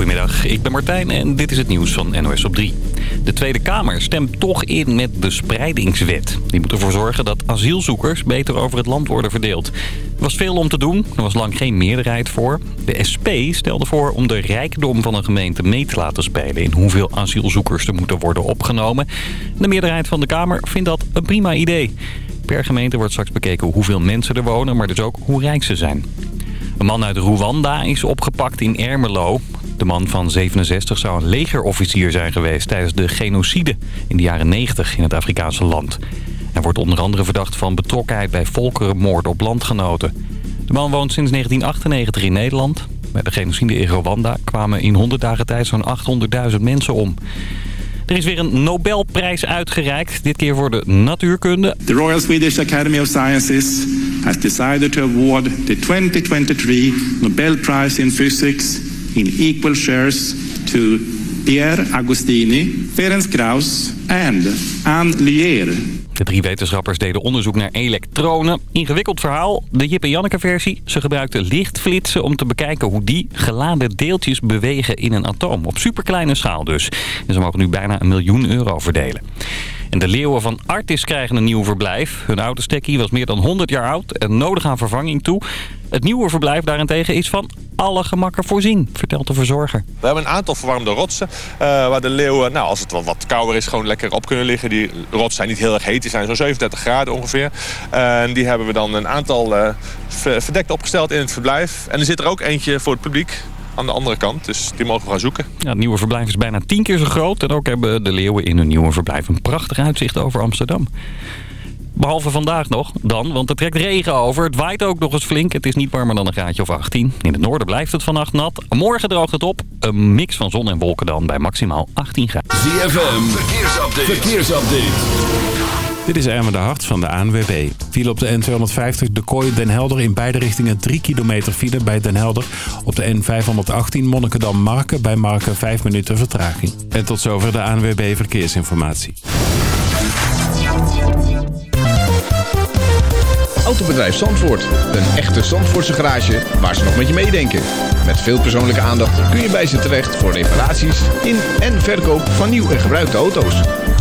Goedemiddag, ik ben Martijn en dit is het nieuws van NOS op 3. De Tweede Kamer stemt toch in met de spreidingswet. Die moet ervoor zorgen dat asielzoekers beter over het land worden verdeeld. Er was veel om te doen, er was lang geen meerderheid voor. De SP stelde voor om de rijkdom van een gemeente mee te laten spelen... in hoeveel asielzoekers er moeten worden opgenomen. De meerderheid van de Kamer vindt dat een prima idee. Per gemeente wordt straks bekeken hoeveel mensen er wonen, maar dus ook hoe rijk ze zijn. Een man uit Rwanda is opgepakt in Ermelo. De man van 67 zou een legerofficier zijn geweest tijdens de genocide in de jaren 90 in het Afrikaanse land. Hij wordt onder andere verdacht van betrokkenheid bij volkerenmoord op landgenoten. De man woont sinds 1998 in Nederland. Bij de genocide in Rwanda kwamen in 100 dagen tijd zo'n 800.000 mensen om. Er is weer een Nobelprijs uitgereikt, dit keer voor de natuurkunde. The Royal Swedish Academy of Sciences has decided to award the 2023 Nobel Prize in Physics in equal shares to Pierre Agostini, Ferenc Krauss and Anne Lier. De drie wetenschappers deden onderzoek naar elektronen. Ingewikkeld verhaal. De Jip en Janneke versie. Ze gebruikten lichtflitsen om te bekijken hoe die geladen deeltjes bewegen in een atoom. Op superkleine schaal dus. En ze mogen nu bijna een miljoen euro verdelen. En de leeuwen van Artis krijgen een nieuw verblijf. Hun oude stekkie was meer dan 100 jaar oud en nodig aan vervanging toe. Het nieuwe verblijf daarentegen is van alle gemakken voorzien, vertelt de verzorger. We hebben een aantal verwarmde rotsen uh, waar de leeuwen, nou, als het wat, wat kouder is, gewoon lekker op kunnen liggen. Die rotsen zijn niet heel erg heet, die zijn zo'n 37 graden ongeveer. En die hebben we dan een aantal uh, verdekt opgesteld in het verblijf. En er zit er ook eentje voor het publiek aan de andere kant. Dus die mogen we gaan zoeken. Ja, het nieuwe verblijf is bijna tien keer zo groot. En ook hebben de leeuwen in hun nieuwe verblijf een prachtig uitzicht over Amsterdam. Behalve vandaag nog, dan, want er trekt regen over. Het waait ook nog eens flink. Het is niet warmer dan een graadje of 18. In het noorden blijft het vannacht nat. Morgen droogt het op. Een mix van zon en wolken dan bij maximaal 18 graden. ZFM, verkeersupdate. verkeersupdate. Dit is Ermen de Hart van de ANWB. File op de N250 de Kooi Den Helder in beide richtingen 3 kilometer file bij Den Helder. Op de N518 Monnikendam-Marken bij Marken 5 minuten vertraging. En tot zover de ANWB Verkeersinformatie. Autobedrijf Zandvoort. Een echte Zandvoortse garage waar ze nog met je meedenken. Met veel persoonlijke aandacht kun je bij ze terecht voor reparaties in en verkoop van nieuw en gebruikte auto's.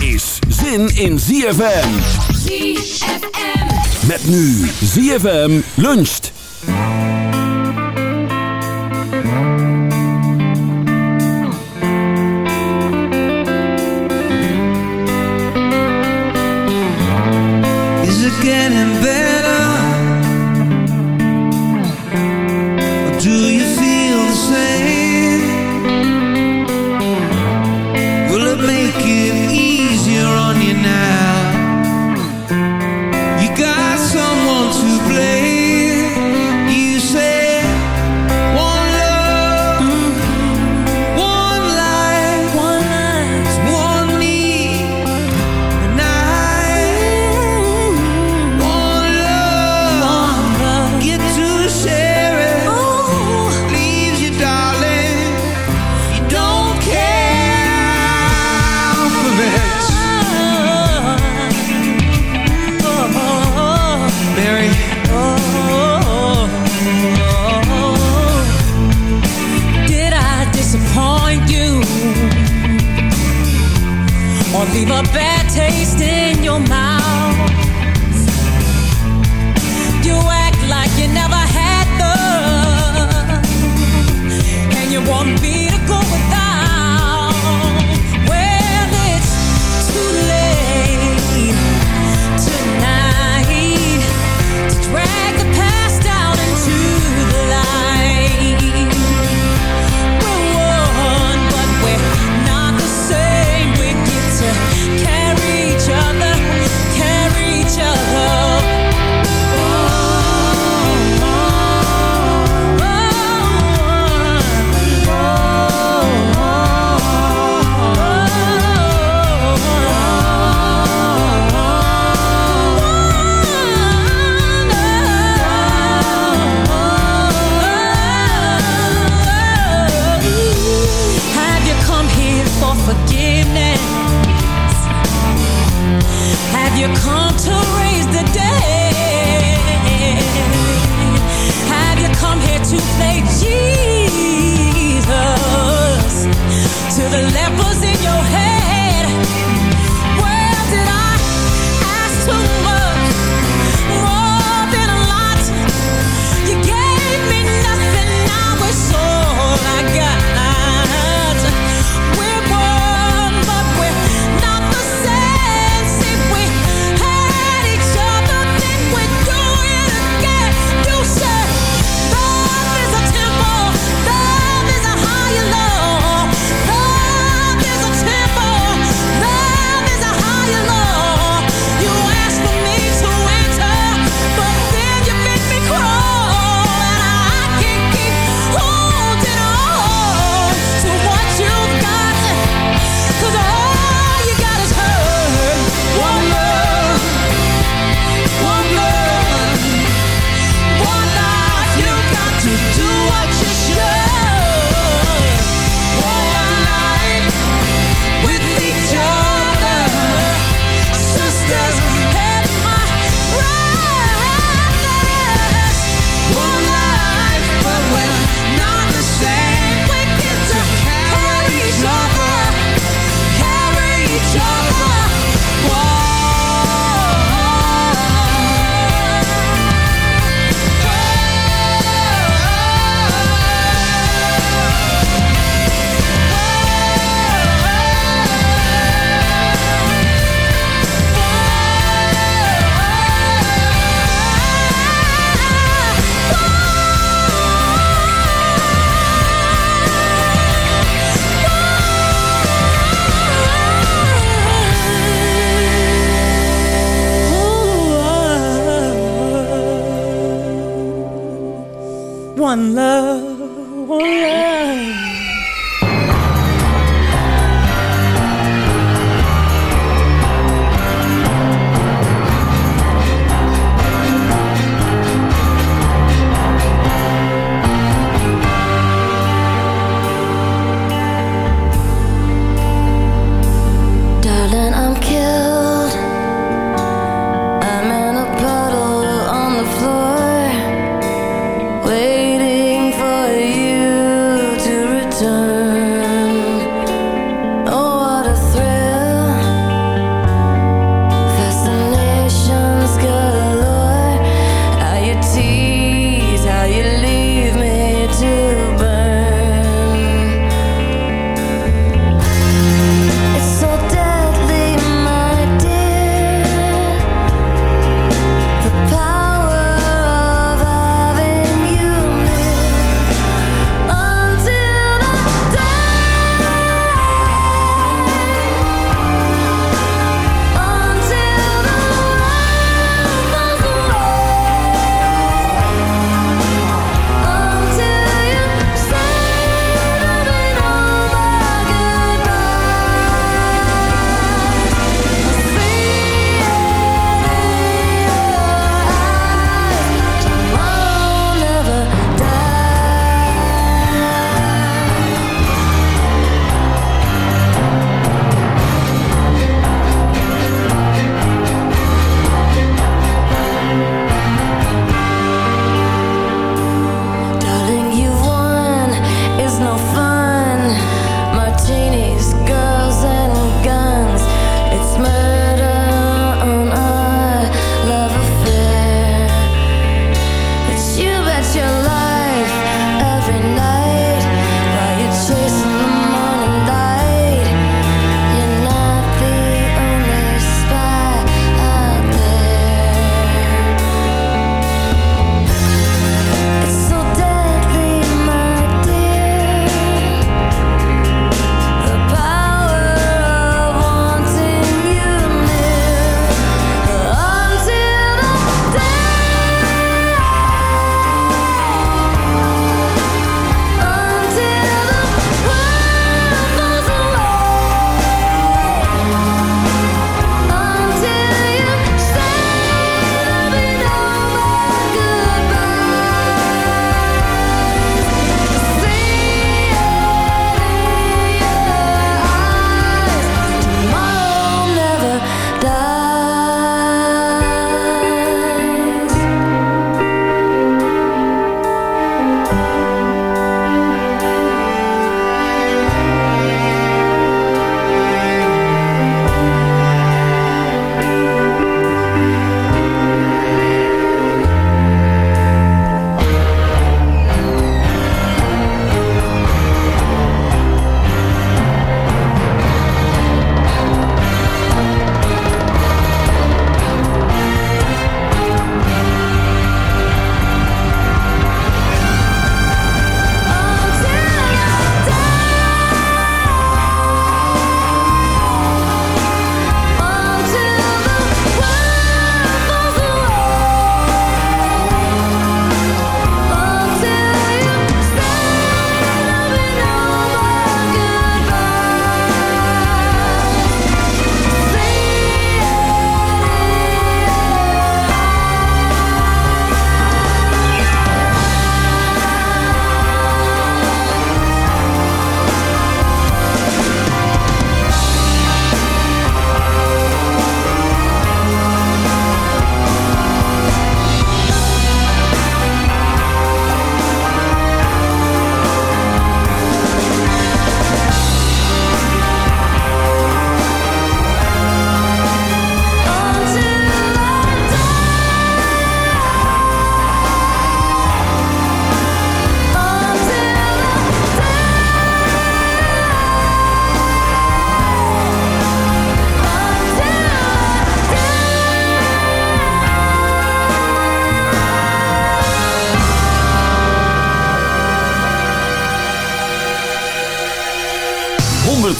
is zin in ZFM. ZFM. Met nu ZFM luncht. Is it getting better?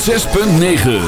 6.9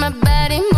my body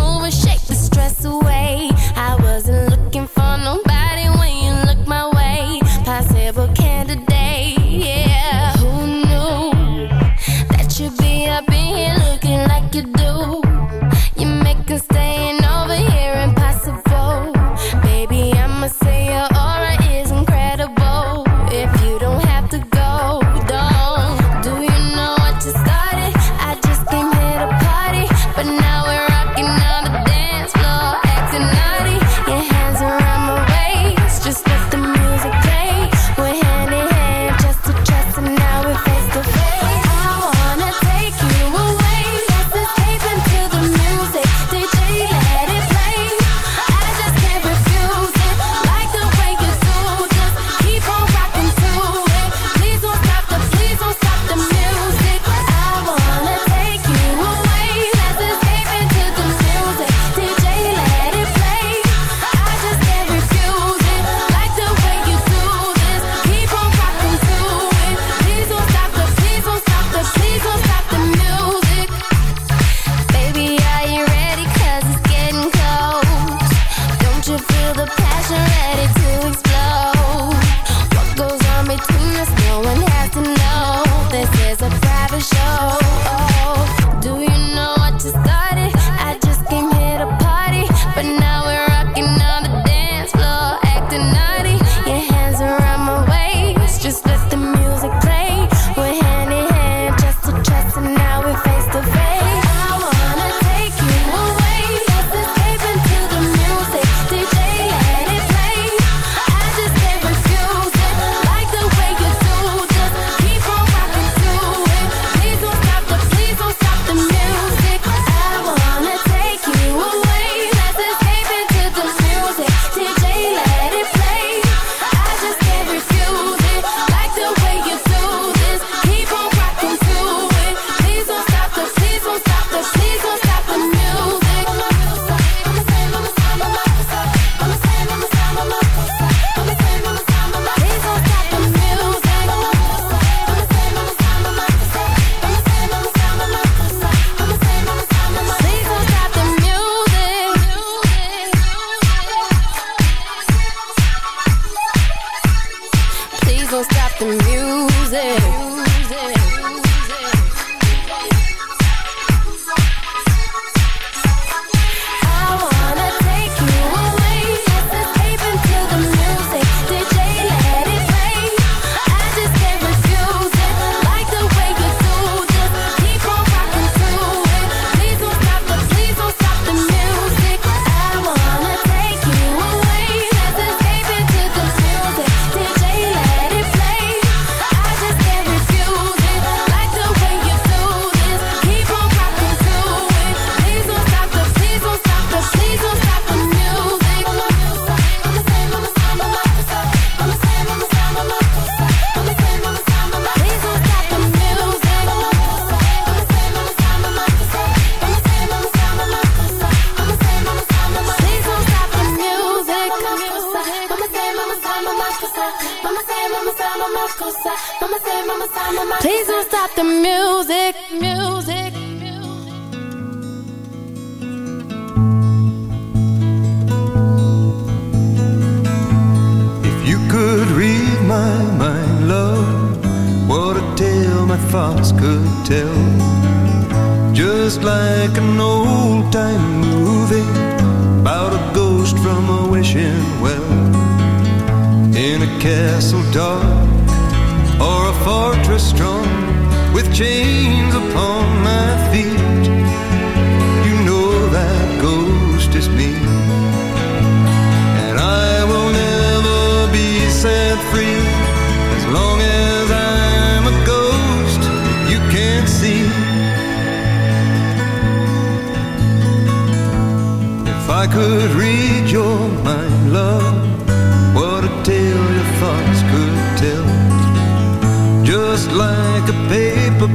change.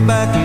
back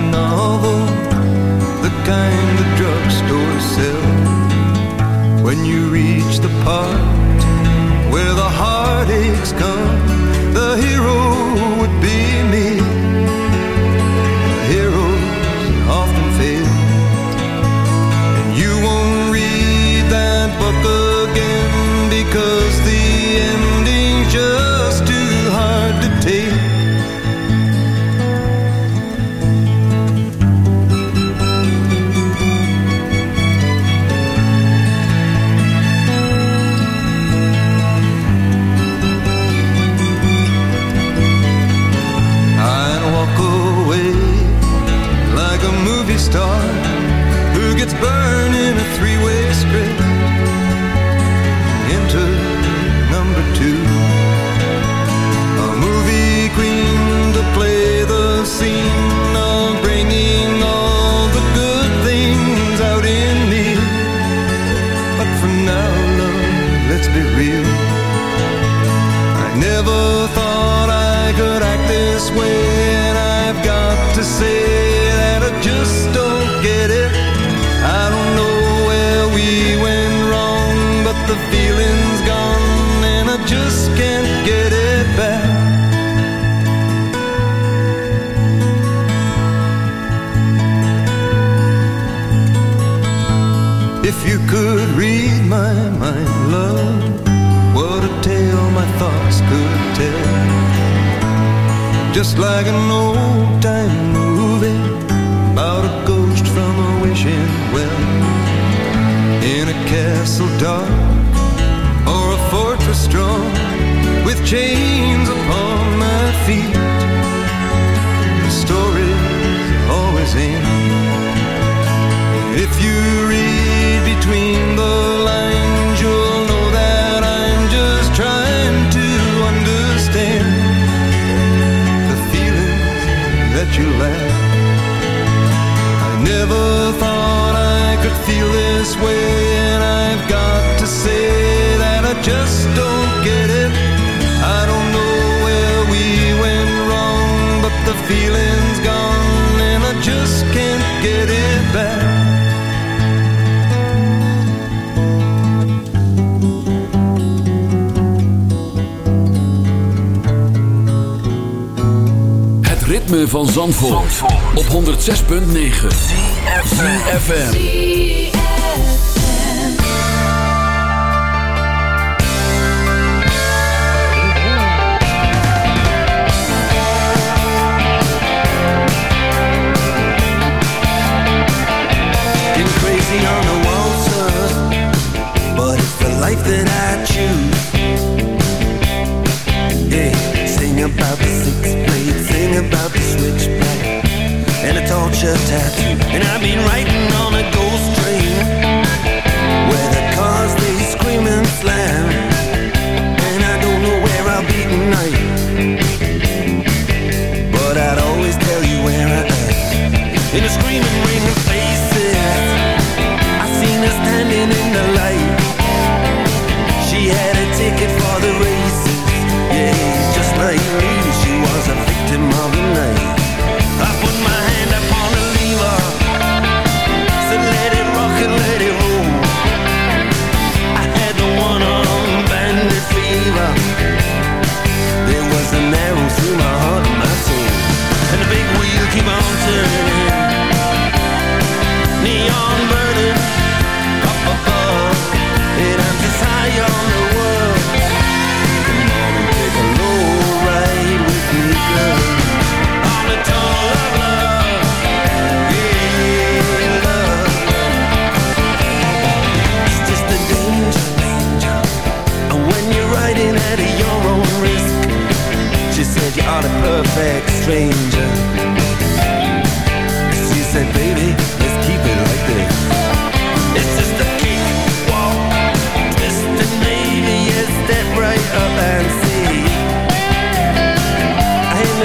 Zerspüren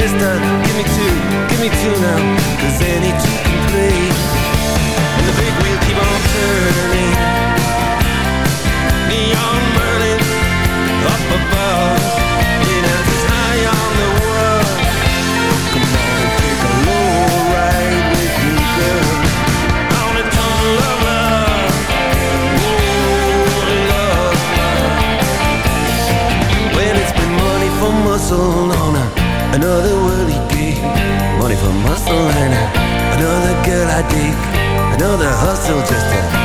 sister, give me two, give me two now Cause any two can play And the big wheel keep on turning. Neon burning up above. It has its eye on the world. Come on, take a low ride with me, girl. On a tunnel of love. Oh, love. When it's been money for muscle on Another worldly he'd Money for muscle and another girl I dig. Another hustle just to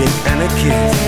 and a kiss